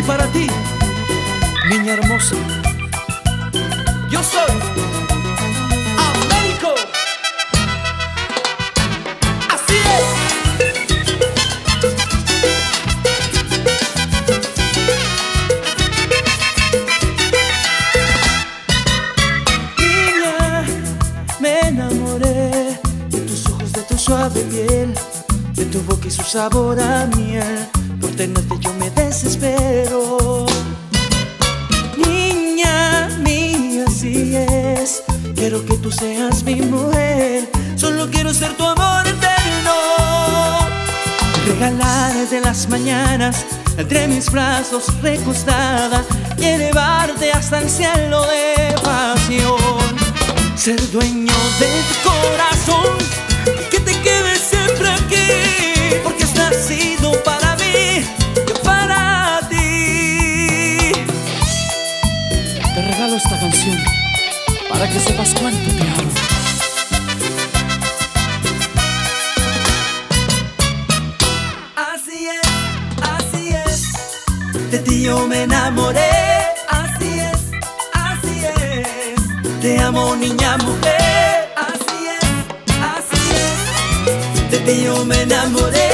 Y para ti, niña hermosa, yo soy Américo. Así es. Niña, me enamoré de tus ojos, de tu suave piel, de tu boca y su sabor a miel. Por tenerte yo me desespero. Niña mía, así es. Quiero que tú seas mi mujer. Solo quiero ser tu amor eterno. Regalarte las mañanas entre mis brazos recostada y elevarte hasta el cielo de pasión. Ser dueño de tu corazón que sepas cuánto te amo. Así es, así es. De ti yo me enamoré. Así es, así es. Te amo, niña mujer. Así es, así es. De ti yo me enamoré.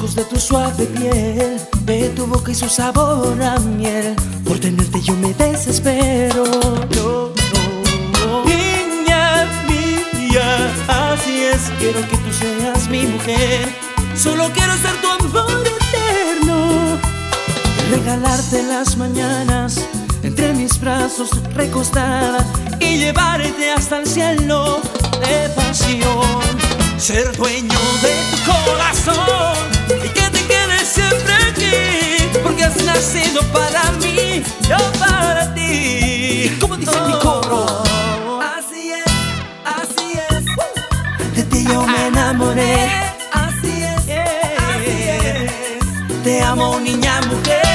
Ojos, de tu suave piel, de tu boca y su sabor a miel. Por tenerte yo me desespero. No, no. Niña mía, así es. Quiero que tú seas mi mujer. Solo quiero ser tu amor eterno. Regalarte las mañanas entre mis brazos recostada y llevarte hasta el cielo de pasión. Ser dueño de tu corazón nacido para mí, yo para ti. Como dice mi coro. Así es, así es. De ti yo me enamoré. Así es, así es. Te amo, niña mujer.